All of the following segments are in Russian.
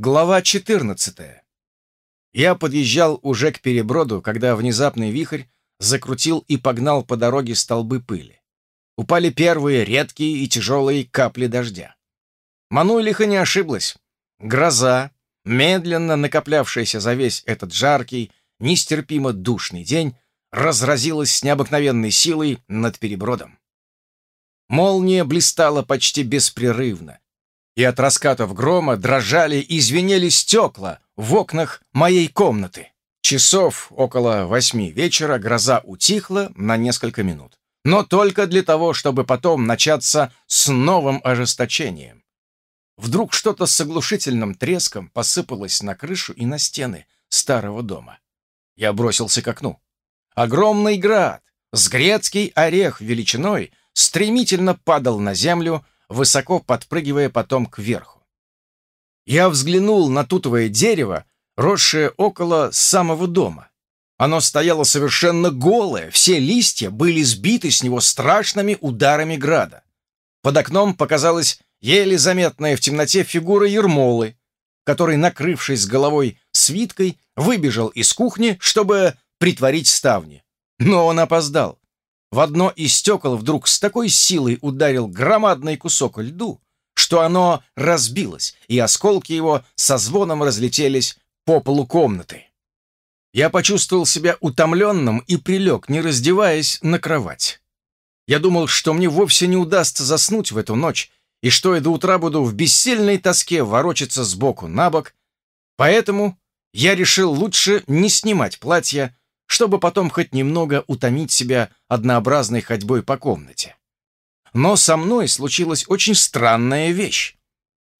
Глава 14. Я подъезжал уже к переброду, когда внезапный вихрь закрутил и погнал по дороге столбы пыли. Упали первые редкие и тяжелые капли дождя. Мануэлиха не ошиблась. Гроза, медленно накоплявшаяся за весь этот жаркий, нестерпимо душный день, разразилась с необыкновенной силой над перебродом. Молния блистала почти беспрерывно, и от раскатов грома дрожали и звенели стекла в окнах моей комнаты. Часов около восьми вечера гроза утихла на несколько минут. Но только для того, чтобы потом начаться с новым ожесточением. Вдруг что-то с оглушительным треском посыпалось на крышу и на стены старого дома. Я бросился к окну. Огромный град, с грецкий орех величиной, стремительно падал на землю, высоко подпрыгивая потом кверху. Я взглянул на тутовое дерево, росшее около самого дома. Оно стояло совершенно голое, все листья были сбиты с него страшными ударами града. Под окном показалась еле заметная в темноте фигура Ермолы, который, накрывшись головой свиткой, выбежал из кухни, чтобы притворить ставни. Но он опоздал. В одно из стекол вдруг с такой силой ударил громадный кусок льду, что оно разбилось, и осколки его со звоном разлетелись по полу комнаты. Я почувствовал себя утомленным и прилег, не раздеваясь, на кровать. Я думал, что мне вовсе не удастся заснуть в эту ночь, и что я до утра буду в бессильной тоске ворочаться сбоку на бок, поэтому я решил лучше не снимать платья, чтобы потом хоть немного утомить себя однообразной ходьбой по комнате. Но со мной случилась очень странная вещь.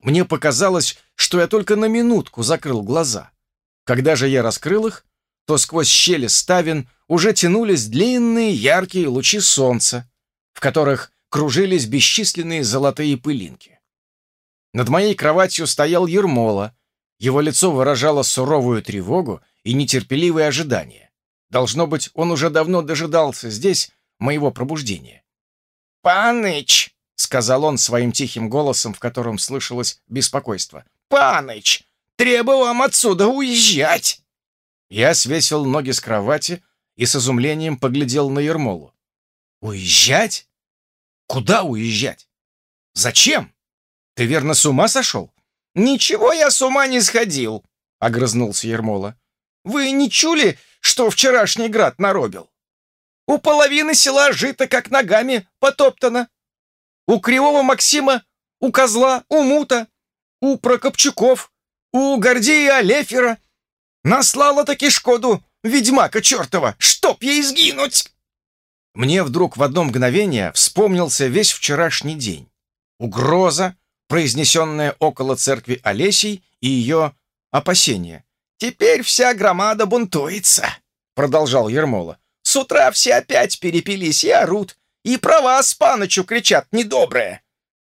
Мне показалось, что я только на минутку закрыл глаза. Когда же я раскрыл их, то сквозь щели ставен уже тянулись длинные яркие лучи солнца, в которых кружились бесчисленные золотые пылинки. Над моей кроватью стоял Ермола. Его лицо выражало суровую тревогу и нетерпеливое ожидание. Должно быть, он уже давно дожидался здесь моего пробуждения. «Паныч!» — сказал он своим тихим голосом, в котором слышалось беспокойство. «Паныч! Требую вам отсюда уезжать!» Я свесил ноги с кровати и с изумлением поглядел на Ермолу. «Уезжать? Куда уезжать? Зачем? Ты верно с ума сошел?» «Ничего я с ума не сходил», — огрызнулся Ермола. «Вы не чули, что вчерашний град наробил. У половины села жито как ногами потоптано. У Кривого Максима, у Козла, у Мута, у Прокопчуков, у Гордея Алефера. Наслала таки Шкоду, ведьмака чертова, чтоб ей сгинуть!» Мне вдруг в одно мгновение вспомнился весь вчерашний день. Угроза, произнесенная около церкви Олесей и ее опасения. «Теперь вся громада бунтуется», — продолжал Ермола. «С утра все опять перепились и орут, и про вас, паночу, кричат недобрые.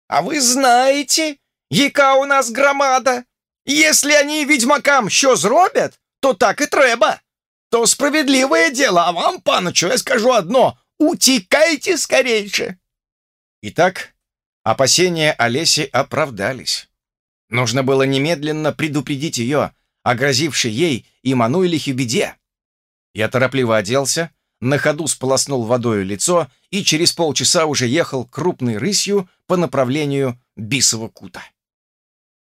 А вы знаете, яка у нас громада? Если они ведьмакам що зробят, то так и треба. То справедливое дело, а вам, паночу, я скажу одно — утекайте скорейше». Итак, опасения Олеси оправдались. Нужно было немедленно предупредить ее, о грозившей ей и Мануэлихе беде. Я торопливо оделся, на ходу сполоснул водою лицо и через полчаса уже ехал крупной рысью по направлению Бисова кута.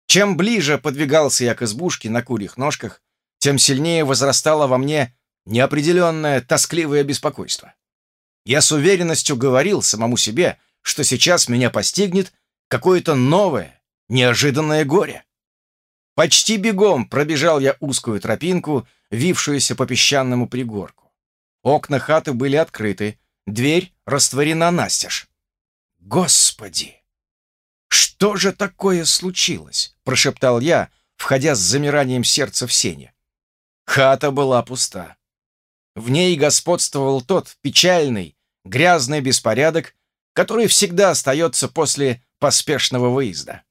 Чем ближе подвигался я к избушке на курьих ножках, тем сильнее возрастало во мне неопределенное тоскливое беспокойство. Я с уверенностью говорил самому себе, что сейчас меня постигнет какое-то новое, неожиданное горе. Почти бегом пробежал я узкую тропинку, вившуюся по песчаному пригорку. Окна хаты были открыты, дверь растворена настежь. «Господи! Что же такое случилось?» — прошептал я, входя с замиранием сердца в сене. Хата была пуста. В ней господствовал тот печальный, грязный беспорядок, который всегда остается после поспешного выезда.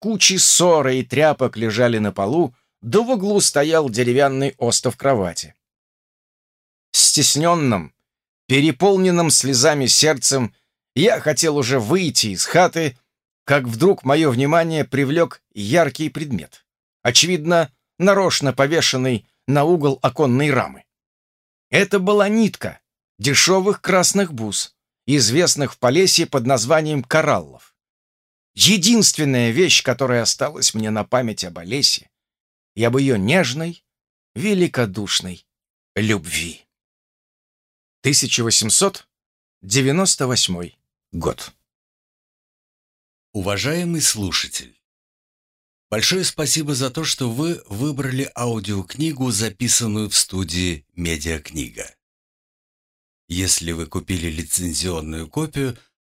Кучи ссора и тряпок лежали на полу, да в углу стоял деревянный остов кровати. Стесненным, переполненным слезами сердцем, я хотел уже выйти из хаты, как вдруг мое внимание привлек яркий предмет. очевидно, нарочно повешенной на угол оконной рамы. Это была нитка дешевых красных бус, известных в Полесье под названием кораллов. Единственная вещь, которая осталась мне на память об Олесе и об ее нежной, великодушной любви. 1898 год. Уважаемый слушатель, большое спасибо за то, что вы выбрали аудиокнигу, записанную в студии «Медиакнига». Если вы купили лицензионную копию,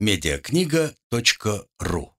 mediakнига.ру